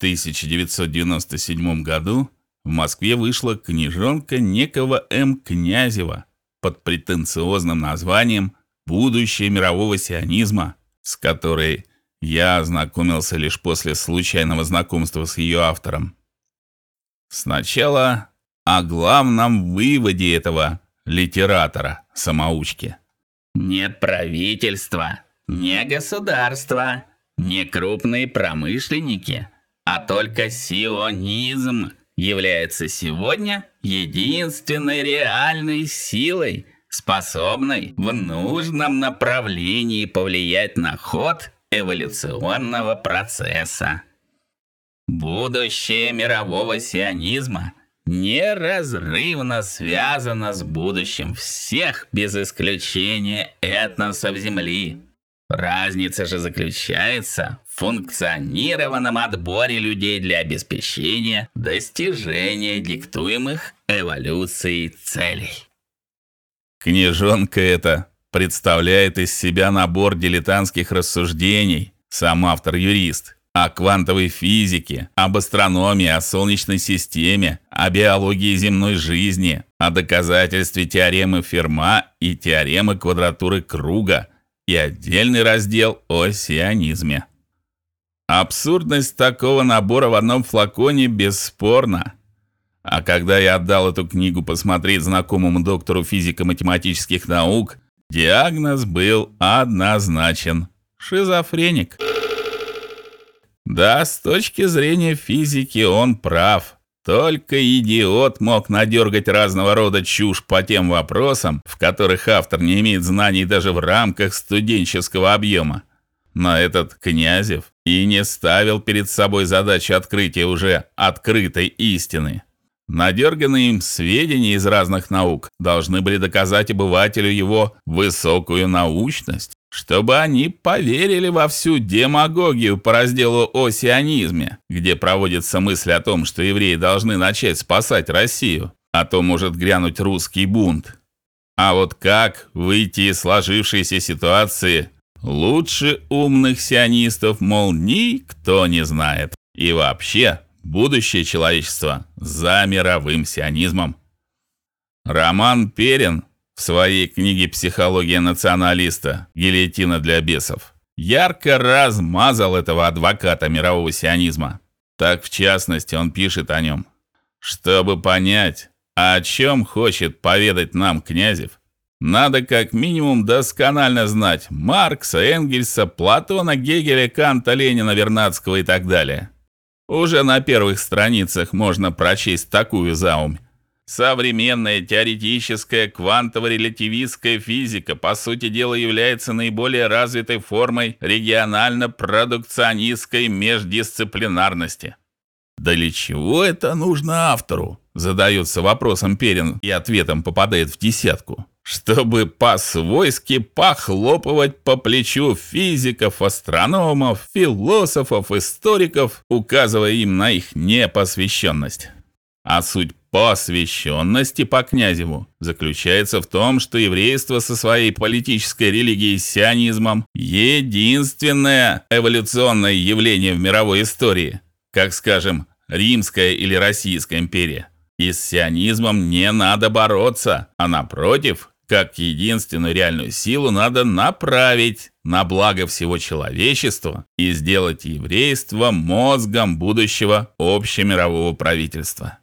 1997 году в Москве вышла книжонка некого М. Князева под претенциозным названием Будущее мирового сионизма, с которой я ознакомился лишь после случайного знакомства с ее автором. Сначала о главном выводе этого литератора, самоучки. Не правительство, не государство, не крупные промышленники, а только сионизм является сегодня единственной реальной силой, способной в нужном направлении повлиять на ход эволюционного процесса. Будущее мирового сионизма неразрывно связано с будущим всех без исключения этносов Земли. Разница же заключается функционированном отборе людей для обеспечения достижения диктуемых эволюцией целей. Книжонка эта представляет из себя набор дилетантских рассуждений, сам автор юрист, о квантовой физике, об астрономии, о солнечной системе, о биологии земной жизни, о доказательстве теоремы Ферма и теоремы квадратуры круга и отдельный раздел о сионизме. Абсурдность такого набора в одном флаконе бесспорна. А когда я отдал эту книгу посмотреть знакомому доктору физико-математических наук, диагноз был однозначен шизофреник. Да, с точки зрения физики он прав. Только идиот мог надергать разного рода чушь по тем вопросам, в которых автор не имеет знаний даже в рамках студенческого объема. Но этот Князев и не ставил перед собой задачу открытия уже открытой истины. Надерганные им сведения из разных наук должны были доказать обывателю его высокую научность чтобы они поверили во всю демагогию по разделу о сионизме, где проводится мысль о том, что евреи должны начать спасать Россию, а то может грянуть русский бунт. А вот как выйти из сложившейся ситуации, лучше умных сионистов, мол, никто не знает. И вообще, будущее человечества за мировым сионизмом. Роман Перин в своей книге Психология националиста. Гильотина для бесов. Ярко размазал этого адвоката мирового сионизма. Так в частности он пишет о нем. Чтобы понять, о чем хочет поведать нам Князев, надо как минимум досконально знать Маркса, Энгельса, Платона, Гегеля, Канта, Ленина, Вернадского и так далее. Уже на первых страницах можно прочесть такую заумь. Современная теоретическая квантово-релятивистская физика, по сути дела, является наиболее развитой формой регионально-продукционистской междисциплинарности. Да для чего это нужно автору? Задается вопросом Перин и ответом попадает в десятку. Чтобы по-свойски похлопывать по плечу физиков, астрономов, философов, историков, указывая им на их непосвященность. А суть посвященности по Князеву заключается в том, что еврейство со своей политической религией сионизмом единственное эволюционное явление в мировой истории, как, скажем, Римская или Российская империя. И с сионизмом не надо бороться, а напротив, как единственную реальную силу надо направить на благо всего человечества и сделать еврейство мозгом будущего общемирового правительства.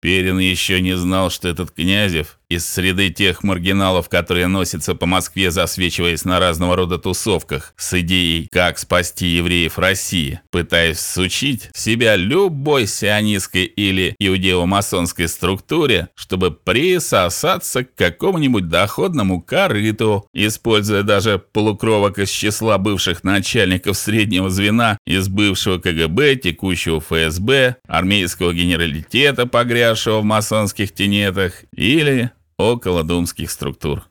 Перин еще не знал, что этот Князев из среды тех маргиналов, которые носятся по Москве, засвечиваясь на разного рода тусовках с идеей, как спасти евреев России, пытаясь всучить себя любой сионистской или иудео-масонской структуре, чтобы присосаться к какому-нибудь доходному корыту, используя даже полукровок из числа бывших начальников среднего звена из бывшего КГБ, текущего ФСБ, армейского генералитета, погрязшего в масонских тенетах, или около думских структур.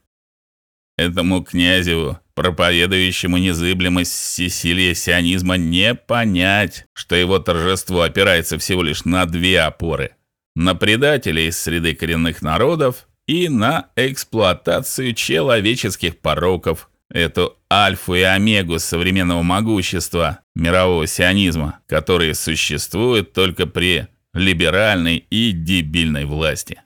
Этому князю, проповедующему незыблемость всесилия сионизма, не понять, что его торжество опирается всего лишь на две опоры: на предателей из среды коренных народов и на эксплуатацию человеческих пороков, эту альфу и омегу современного могущества мирового сионизма, который существует только при либеральной и дебильной власти.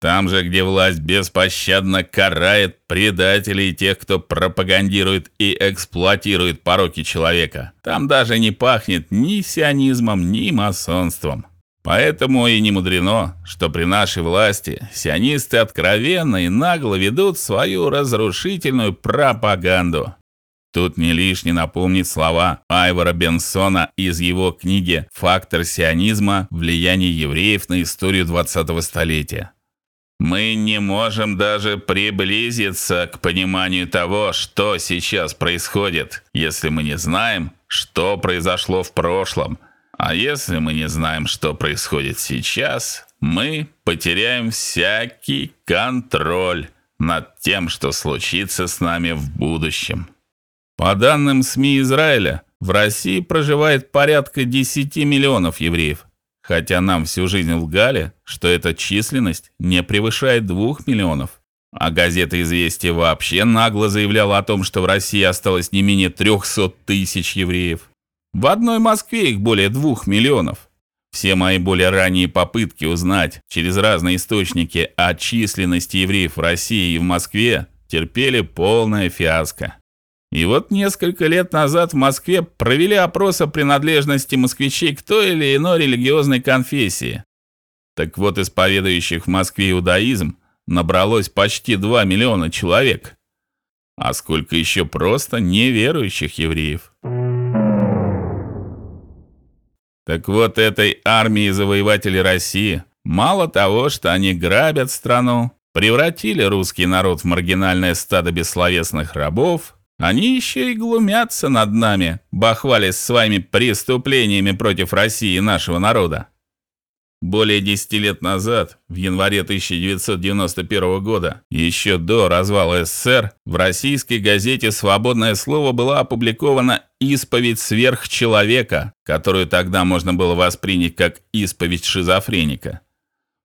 Там же, где власть беспощадно карает предателей и тех, кто пропагандирует и эксплуатирует пороки человека, там даже не пахнет ни сионизмом, ни масонством. Поэтому и не мудрено, что при нашей власти сионисты откровенно и нагло ведут свою разрушительную пропаганду. Тут не лишне напомнить слова Айвара Бенсона из его книги Фактор сионизма. Влияние евреев на историю 20-го столетия. Мы не можем даже приблизиться к пониманию того, что сейчас происходит, если мы не знаем, что произошло в прошлом. А если мы не знаем, что происходит сейчас, мы потеряем всякий контроль над тем, что случится с нами в будущем. По данным СМИ Израиля, в России проживает порядка 10 миллионов евреев хотя нам всю жизнь лгали, что эта численность не превышает двух миллионов. А газета «Известия» вообще нагло заявляла о том, что в России осталось не менее 300 тысяч евреев. В одной Москве их более двух миллионов. Все мои более ранние попытки узнать через разные источники о численности евреев в России и в Москве терпели полное фиаско. И вот несколько лет назад в Москве провели опрос о принадлежности москвичей к той или иной религиозной конфессии. Так вот, исповедующих в Москве иудаизм набралось почти 2 миллиона человек. А сколько еще просто неверующих евреев? Так вот, этой армии завоевателей России мало того, что они грабят страну, превратили русский народ в маргинальное стадо бессловесных рабов, они еще и глумятся над нами, бахвалясь своими преступлениями против России и нашего народа. Более 10 лет назад, в январе 1991 года, еще до развала СССР, в российской газете Свободное слово была опубликована исповедь сверхчеловека, которую тогда можно было воспринять как исповедь шизофреника.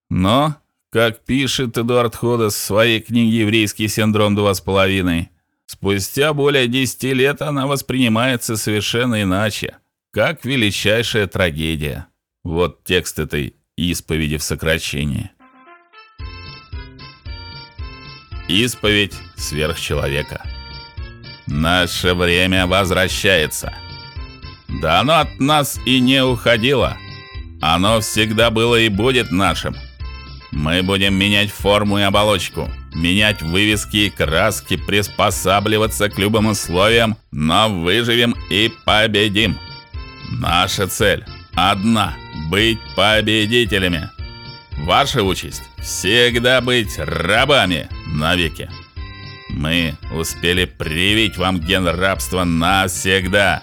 Но, как пишет Эдуард Ходос в своей книге Еврейский синдром два с половиной, Спустя более десяти лет она воспринимается совершенно иначе, как величайшая трагедия. Вот текст этой исповеди в сокращении. Исповедь сверхчеловека. Наше время возвращается. Да оно от нас и не уходило. Оно всегда было и будет нашим. Мы будем менять форму и оболочку, менять вывески и краски, приспосабливаться к любым условиям, но выживем и победим. Наша цель одна быть победителями. Ваша участь всегда быть рабами навеки. Мы успели привить вам ген рабства навсегда.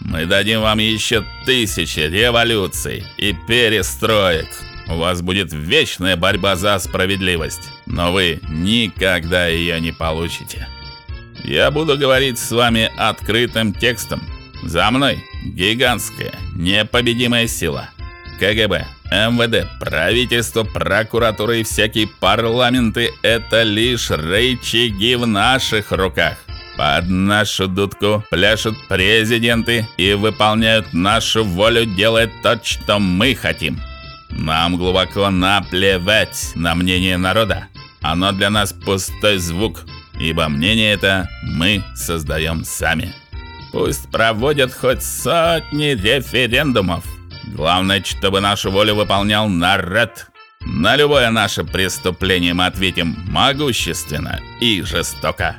Мы дадим вам еще тысячи революций и перестроек. У вас будет вечная борьба за справедливость, но вы никогда ее не получите. Я буду говорить с вами открытым текстом. За мной гигантская, непобедимая сила. КГБ, МВД, правительство, прокуратура и всякие парламенты это лишь рычаги в наших руках. Под нашу дудку пляшут президенты и выполняют нашу волю, делая то, что мы хотим. Нам глубоко наплевать на мнение народа. Оно для нас пустой звук, ибо мнение это мы создаем сами. Пусть проводят хоть сотни референдумов. Главное, чтобы нашу волю выполнял народ. На любое наше преступление мы ответим могущественно и жестоко.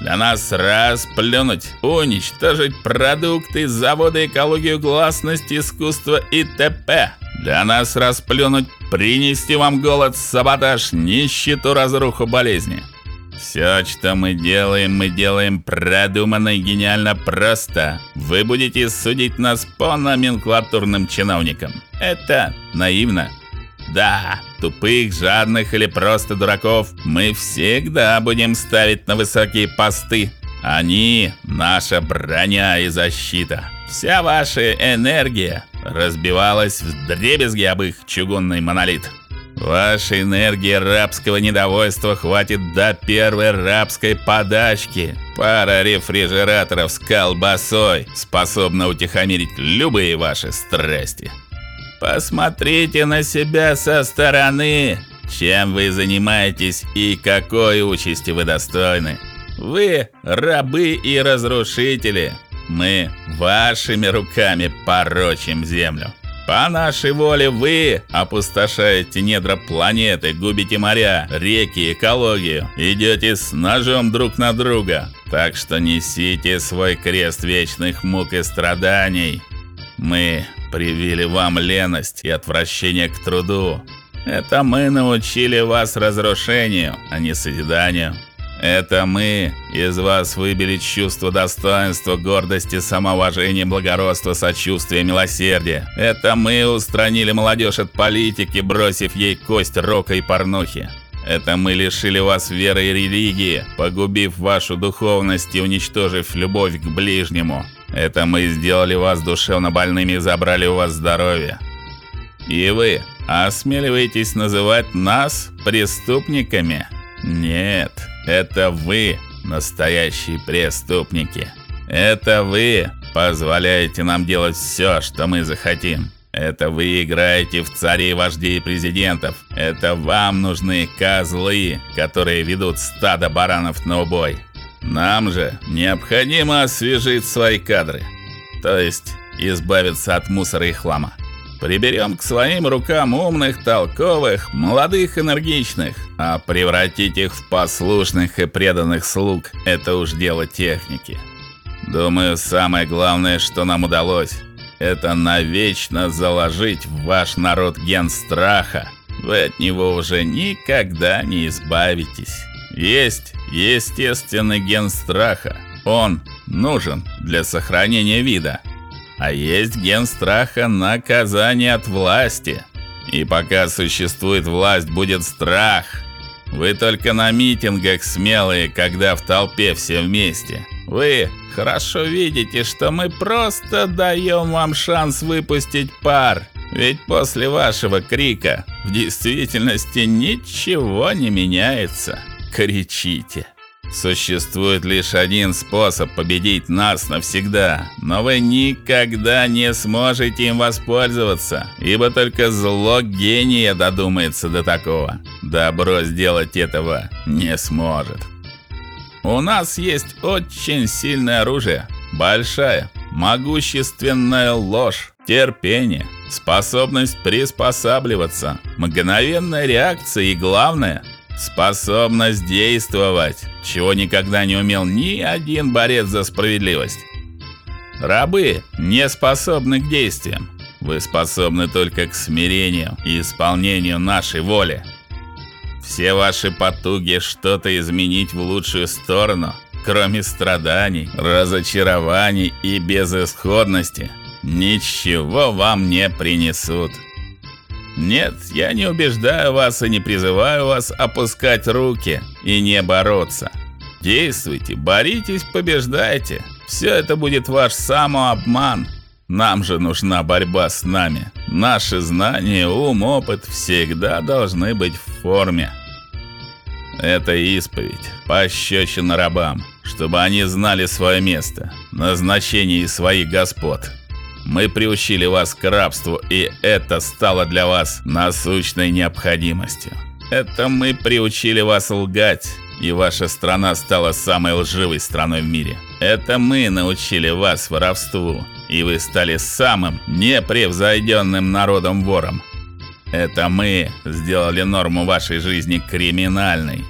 Для нас расплюнуть, уничтожить продукты, заводы, экологию, гласность, искусство и т.п. Для нас расплюнуть, принести вам голод, саботаж, нищету, разруху, болезни. Все, что мы делаем, мы делаем продуманно и гениально просто. Вы будете судить нас по номенклатурным чиновникам. Это наивно. Да, тупых, жадных или просто дураков мы всегда будем ставить на высокие посты. Они наша броня и защита. Вся ваша энергия разбивалась в дребезги об их чугунный монолит. Вашей энергии рабского недовольства хватит до первой рабской подачки. Пара рефрижераторов с колбасой способна утихомирить любые ваши страсти. Посмотрите на себя со стороны. Чем вы занимаетесь и какой участи вы достойны? Вы рабы и разрушители. Мы вашими руками порочим землю. По нашей воле вы опустошаете недра планеты, губите моря, реки, экологию, идете с ножом друг на друга. Так что несите свой крест вечных мук и страданий. Мы привили вам леность и отвращение к труду. Это мы научили вас разрушению, а не созиданию. Это мы из вас выбили чувство достоинства, гордости, самоуважения, благородства, сочувствия, милосердия. Это мы устранили молодежь от политики, бросив ей кость рока и порнухи. Это мы лишили вас веры и религии, погубив вашу духовность и уничтожив любовь к ближнему. Это мы сделали вас душевно больными и забрали у вас здоровье. И вы осмеливаетесь называть нас преступниками? Нет. Это вы настоящие преступники. Это вы позволяете нам делать все, что мы захотим. Это вы играете в царей, вождей и президентов. Это вам нужны козлы, которые ведут стадо баранов на убой. Нам же необходимо освежить свои кадры, то есть избавиться от мусора и хлама. Приберем к своим рукам умных, толковых, молодых, энергичных, а превратить их в послушных и преданных слуг это уж дело техники. Думаю, самое главное, что нам удалось, это навечно заложить в ваш народ ген страха. Вы от него уже никогда не избавитесь. Есть естественный ген страха. Он нужен для сохранения вида. А есть ген страха наказания от власти. И пока существует власть, будет страх. Вы только на митингах смелые, когда в толпе все вместе. Вы хорошо видите, что мы просто даем вам шанс выпустить пар. Ведь после вашего крика в действительности ничего не меняется. Кричите. Существует лишь один способ победить нас навсегда, но вы никогда не сможете им воспользоваться, ибо только зло гения додумается до такого. Добро сделать этого не сможет. У нас есть очень сильное оружие, большая, могущественная ложь, терпение, способность приспосабливаться, мгновенная реакция и главное способность действовать, чего никогда не умел ни один борец за справедливость. Рабы не способны к действиям. Вы способны только к смирению и исполнению нашей воли. Все ваши потуги что-то изменить в лучшую сторону, кроме страданий, разочарований и безысходности, ничего вам не принесут. Нет, я не убеждаю вас и не призываю вас опускать руки и не бороться. Действуйте, боритесь, побеждайте. Все это будет ваш самообман. Нам же нужна борьба с нами. Наши знания, ум, опыт всегда должны быть в форме. Это исповедь, пощечина рабам, чтобы они знали свое место, назначение и своих господ. Мы приучили вас к рабству, и это стало для вас насущной необходимостью. Это мы приучили вас лгать, и ваша страна стала самой лживой страной в мире. Это мы научили вас воровству, и вы стали самым непревзойденным народом-вором. Это мы сделали норму вашей жизни криминальной.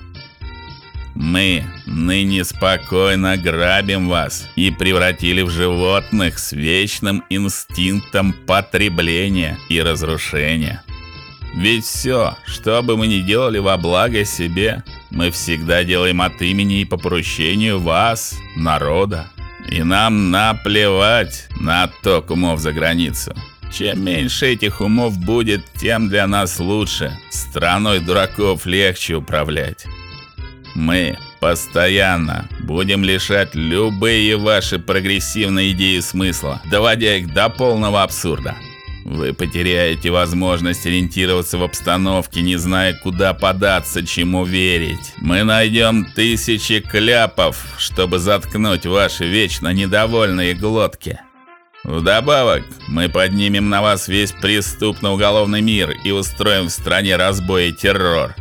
Мы ныне спокойно грабим вас и превратили в животных с вечным инстинктом потребления и разрушения. Ведь все, что бы мы ни делали во благо себе, мы всегда делаем от имени и по поручению вас, народа. И нам наплевать на отток умов за границу. Чем меньше этих умов будет, тем для нас лучше. Страной дураков легче управлять. Мы постоянно будем лишать любые ваши прогрессивные идеи смысла, доводя их до полного абсурда. Вы потеряете возможность ориентироваться в обстановке, не зная, куда податься, чему верить. Мы найдем тысячи кляпов, чтобы заткнуть ваши вечно недовольные глотки. Вдобавок, мы поднимем на вас весь преступно-уголовный мир и устроим в стране разбой и террор.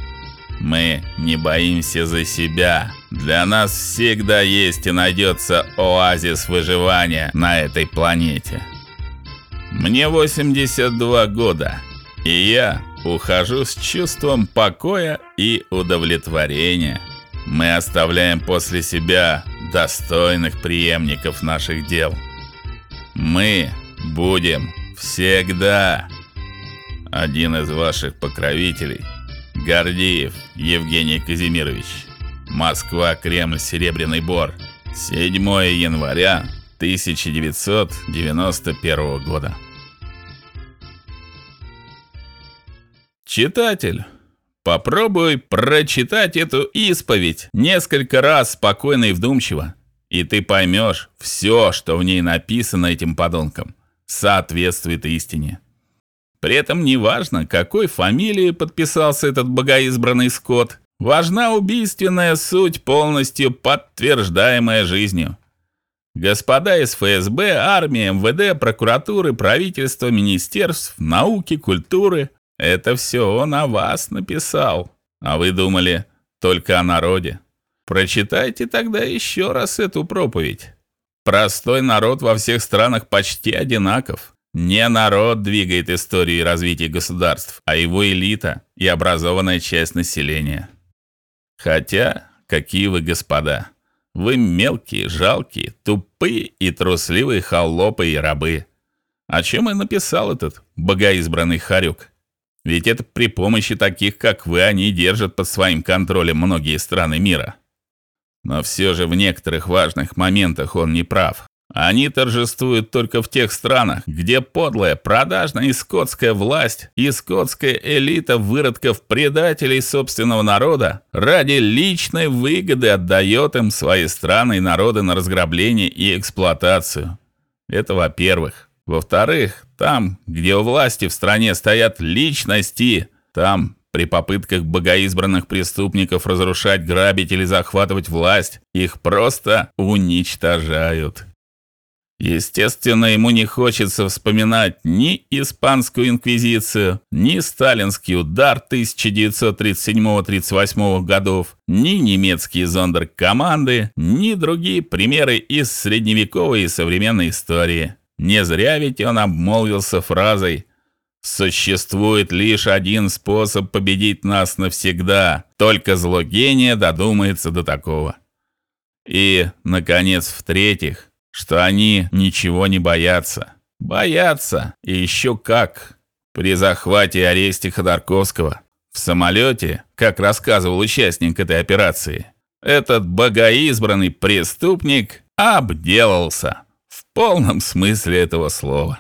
Мы не боимся за себя. Для нас всегда есть и найдется оазис выживания на этой планете. Мне 82 года, и я ухожу с чувством покоя и удовлетворения. Мы оставляем после себя достойных преемников наших дел. Мы будем всегда один из ваших покровителей, Гордеев Евгений Казимирович. Москва, Кремль, Серебряный Бор. 7 января 1991 года. Читатель, попробуй прочитать эту исповедь несколько раз спокойно и вдумчиво, и ты поймешь, все, что в ней написано этим подонком, соответствует истине. При этом не важно, какой фамилией подписался этот богоизбранный скот, важна убийственная суть, полностью подтверждаемая жизнью. Господа из ФСБ, армии, МВД, прокуратуры, правительства, министерств, науки, культуры это все он о вас написал. А вы думали только о народе? Прочитайте тогда еще раз эту проповедь. Простой народ во всех странах почти одинаков. Не народ двигает историю и развитие государств, а его элита и образованная часть населения. Хотя, какие вы господа, вы мелкие, жалкие, тупые и трусливые холопы и рабы. О чем и написал этот богоизбранный Харюк. Ведь это при помощи таких, как вы, они держат под своим контролем многие страны мира. Но все же в некоторых важных моментах он не прав. Они торжествуют только в тех странах, где подлая, продажная и скотская власть и скотская элита выродков-предателей собственного народа ради личной выгоды отдает им свои страны и народы на разграбление и эксплуатацию. Это во-первых. Во-вторых, там, где у власти в стране стоят личности, там при попытках богоизбранных преступников разрушать, грабить или захватывать власть, их просто уничтожают. Естественно, ему не хочется вспоминать ни испанскую инквизицию, ни сталинский удар 1937-38 годов, ни немецкие зондеркоманды, ни другие примеры из средневековой и современной истории. Не зря ведь он обмолвился фразой Существует лишь один способ победить нас навсегда. Только зло гения додумается до такого. И наконец, в-третьих, что они ничего не боятся. Боятся, и еще как. При захвате и аресте Ходорковского в самолете, как рассказывал участник этой операции, этот богоизбранный преступник обделался в полном смысле этого слова.